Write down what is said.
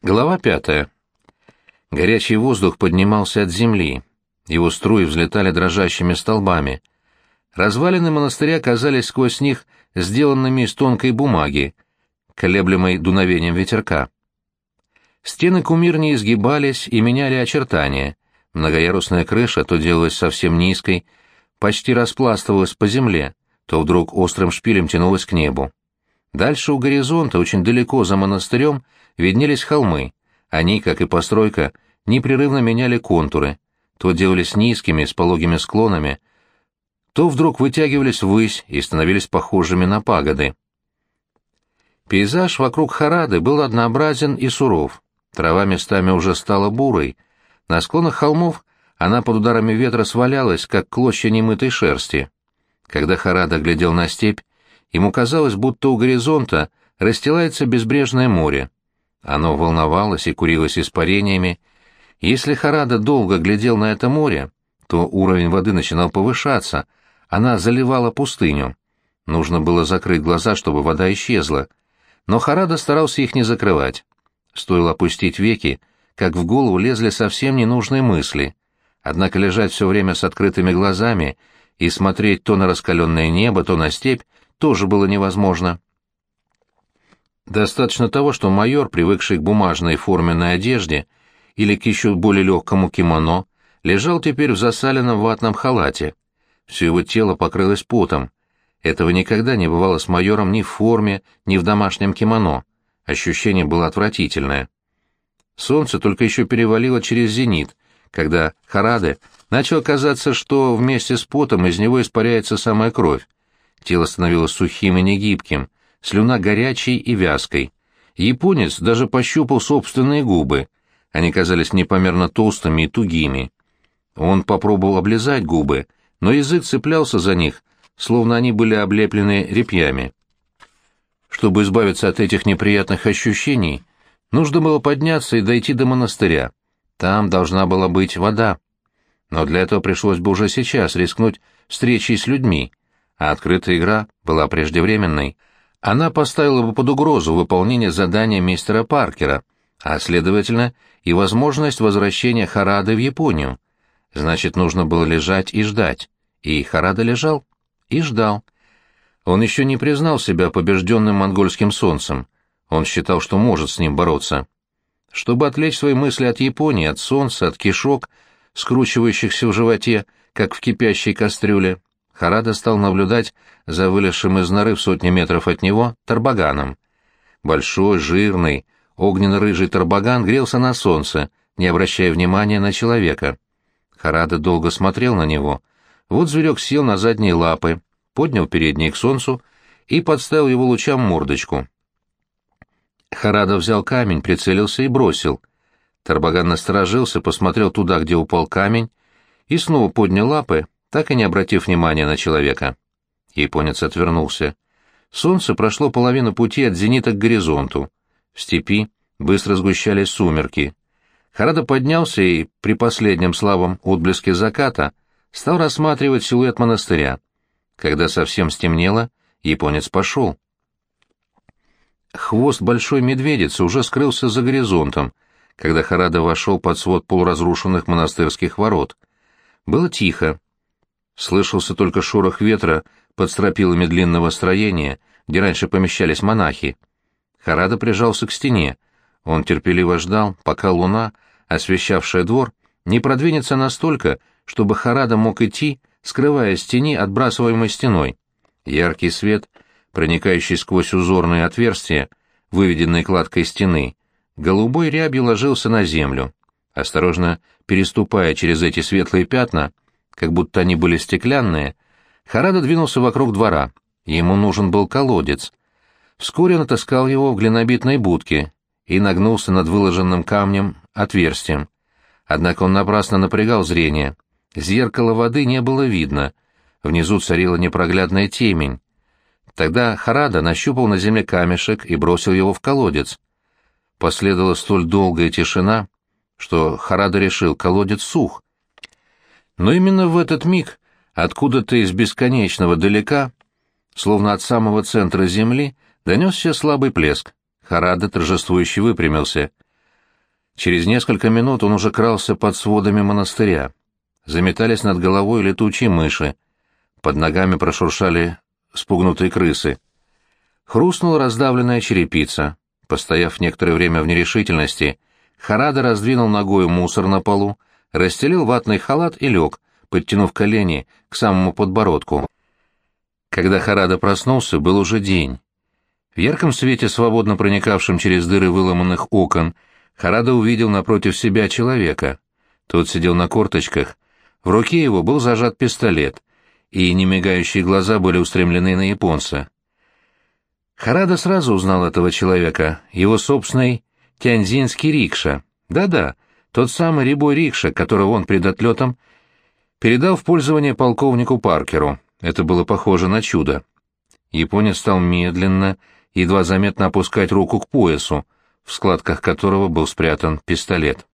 Глава пятая. Горячий воздух поднимался от земли. Его струи взлетали дрожащими столбами. Развалины монастыря казались сквозь них сделанными из тонкой бумаги, колеблемой дуновением ветерка. Стены кумирни изгибались и меняли очертания. Многоярусная крыша то делалась совсем низкой, почти распластывалась по земле, то вдруг острым шпилем тянулась к небу. Дальше у горизонта, очень далеко за монастырем, виднелись холмы. Они, как и постройка, непрерывно меняли контуры, то делались низкими, с пологими склонами, то вдруг вытягивались ввысь и становились похожими на пагоды. Пейзаж вокруг Харады был однообразен и суров. Трава местами уже стала бурой. На склонах холмов она под ударами ветра свалялась, как клочья немытой шерсти. Когда Харада глядел на степь, ему казалось, будто у горизонта расстилается безбрежное море. Оно волновалось и курилось испарениями. Если Харада долго глядел на это море, то уровень воды начинал повышаться, она заливала пустыню. Нужно было закрыть глаза, чтобы вода исчезла. Но Харада старался их не закрывать. Стоило опустить веки, как в голову лезли совсем ненужные мысли. Однако лежать все время с открытыми глазами и смотреть то на раскаленное небо, то на степь тоже было невозможно. Достаточно того, что майор, привыкший к бумажной форменной одежде или к еще более легкому кимоно, лежал теперь в засаленном ватном халате. Все его тело покрылось потом. Этого никогда не бывало с майором ни в форме, ни в домашнем кимоно. Ощущение было отвратительное. Солнце только еще перевалило через зенит, когда Хараде начал казаться, что вместе с потом из него испаряется самая кровь. Тело становилось сухим и негибким, слюна горячей и вязкой. Японец даже пощупал собственные губы. Они казались непомерно толстыми и тугими. Он попробовал облизать губы, но язык цеплялся за них, словно они были облеплены репьями. Чтобы избавиться от этих неприятных ощущений, нужно было подняться и дойти до монастыря. Там должна была быть вода. Но для этого пришлось бы уже сейчас рискнуть встречей с людьми, а открытая игра была преждевременной она поставила бы под угрозу выполнение задания мистера Паркера, а, следовательно, и возможность возвращения Харады в Японию. Значит, нужно было лежать и ждать. И Харада лежал и ждал. Он еще не признал себя побежденным монгольским солнцем. Он считал, что может с ним бороться. Чтобы отвлечь свои мысли от Японии, от солнца, от кишок, скручивающихся в животе, как в кипящей кастрюле, Харада стал наблюдать за вылезшим из норы в сотни метров от него тарбаганом. Большой, жирный, огненно-рыжий тарбаган грелся на солнце, не обращая внимания на человека. Харада долго смотрел на него. Вот зверек сел на задние лапы, поднял передние к солнцу и подставил его лучам мордочку. Харада взял камень, прицелился и бросил. Тарбаган насторожился, посмотрел туда, где упал камень, и снова поднял лапы, так и не обратив внимания на человека. Японец отвернулся. Солнце прошло половину пути от зенита к горизонту. В степи быстро сгущались сумерки. Харада поднялся и, при последнем слабом отблеске заката, стал рассматривать силуэт монастыря. Когда совсем стемнело, японец пошел. Хвост большой медведицы уже скрылся за горизонтом, когда Харада вошел под свод полуразрушенных монастырских ворот. Было тихо, Слышался только шорох ветра под стропилами длинного строения, где раньше помещались монахи. Харада прижался к стене. Он терпеливо ждал, пока луна, освещавшая двор, не продвинется настолько, чтобы Харада мог идти, скрываясь тени, отбрасываемой стеной. Яркий свет, проникающий сквозь узорные отверстия, выведенные кладкой стены, голубой рябью ложился на землю. Осторожно переступая через эти светлые пятна, как будто они были стеклянные, Харада двинулся вокруг двора. Ему нужен был колодец. Вскоре он отыскал его в глинобитной будке и нагнулся над выложенным камнем отверстием. Однако он напрасно напрягал зрение. Зеркала воды не было видно. Внизу царила непроглядная темень. Тогда Харада нащупал на земле камешек и бросил его в колодец. Последовала столь долгая тишина, что Харада решил, колодец сух, но именно в этот миг, откуда-то из бесконечного далека, словно от самого центра земли, донесся слабый плеск. Харада торжествующе выпрямился. Через несколько минут он уже крался под сводами монастыря. Заметались над головой летучие мыши. Под ногами прошуршали спугнутые крысы. Хрустнула раздавленная черепица. Постояв некоторое время в нерешительности, Харада раздвинул ногой мусор на полу, расстелил ватный халат и лег, подтянув колени к самому подбородку. Когда Харада проснулся, был уже день. В ярком свете, свободно проникавшем через дыры выломанных окон, Харада увидел напротив себя человека. Тот сидел на корточках, в руке его был зажат пистолет, и немигающие глаза были устремлены на японца. Харада сразу узнал этого человека, его собственный тяньзинский рикша. Да-да, тот самый рябой рикша, которого он перед отлетом передал в пользование полковнику Паркеру. Это было похоже на чудо. Японец стал медленно, едва заметно опускать руку к поясу, в складках которого был спрятан пистолет.